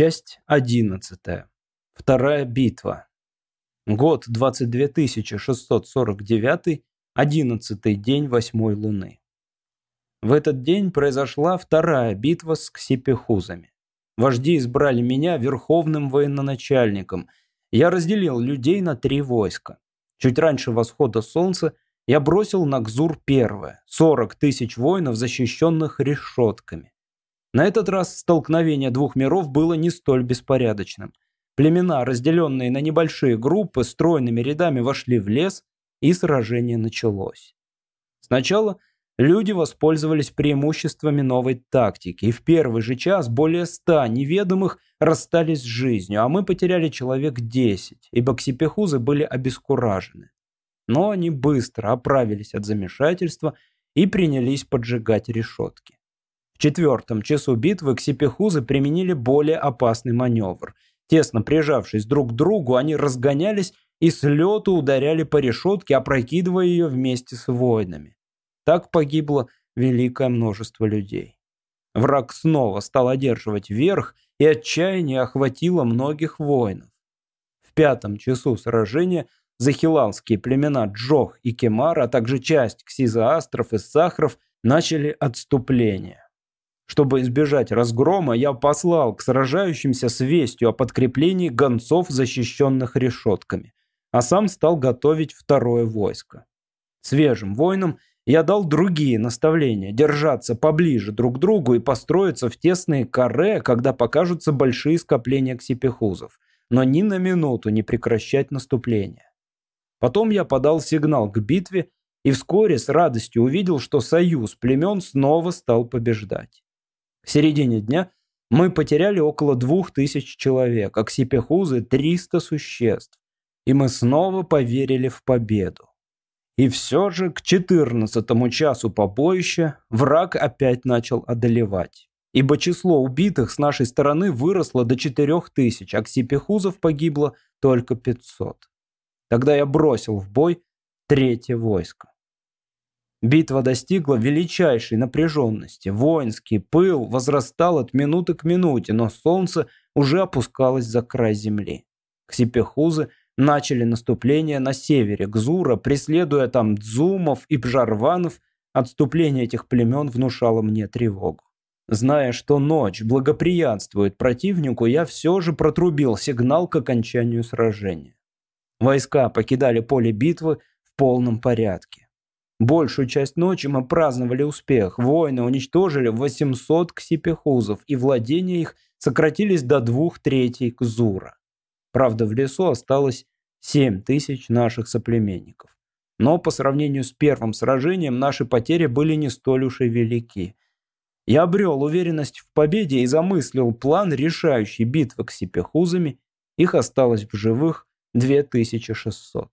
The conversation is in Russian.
Часть 11. Вторая битва. Год 22649, 11 день восьмой луны. В этот день произошла вторая битва с ксипехузами. Вожди избрали меня верховным военачальником. Я разделил людей на три войска. Чуть раньше восхода солнца я бросил на Кзур первое, 40 тысяч воинов, защищенных решетками. На этот раз столкновение двух миров было не столь беспорядочным. Племена, разделенные на небольшие группы, стройными рядами вошли в лес, и сражение началось. Сначала люди воспользовались преимуществами новой тактики, и в первый же час более ста неведомых расстались с жизнью, а мы потеряли человек десять, ибо ксипехузы были обескуражены. Но они быстро оправились от замешательства и принялись поджигать решетки четвертом часу битвы ксипехузы применили более опасный маневр. Тесно прижавшись друг к другу, они разгонялись и с лету ударяли по решетке, опрокидывая ее вместе с воинами. Так погибло великое множество людей. Враг снова стал одерживать верх, и отчаяние охватило многих воинов. В пятом часу сражения захиланские племена Джох и Кемар, а также часть ксизоастров и сахров начали отступление. Чтобы избежать разгрома, я послал к сражающимся с вестью о подкреплении гонцов, защищенных решетками, а сам стал готовить второе войско. Свежим воинам я дал другие наставления – держаться поближе друг к другу и построиться в тесные каре, когда покажутся большие скопления ксипехузов, но ни на минуту не прекращать наступление. Потом я подал сигнал к битве и вскоре с радостью увидел, что союз племен снова стал побеждать. К середине дня мы потеряли около двух тысяч человек, а ксипехузы – 300 существ. И мы снова поверили в победу. И все же к 14 часу побоища враг опять начал одолевать. Ибо число убитых с нашей стороны выросло до 4000, а ксипехузов погибло только 500. Тогда я бросил в бой третье войско. Битва достигла величайшей напряженности. Воинский пыл возрастал от минуты к минуте, но солнце уже опускалось за край земли. Ксипехузы начали наступление на севере Гзура, преследуя там Дзумов и Бжарванов. Отступление этих племен внушало мне тревогу. Зная, что ночь благоприятствует противнику, я все же протрубил сигнал к окончанию сражения. Войска покидали поле битвы в полном порядке. Большую часть ночи мы праздновали успех. Воины уничтожили 800 ксипехузов, и владения их сократились до двух третей кзура. Правда, в лесу осталось 7 тысяч наших соплеменников. Но по сравнению с первым сражением наши потери были не столь уж и велики. Я обрел уверенность в победе и замыслил план решающей битвы с сипехузами. Их осталось в живых 2600.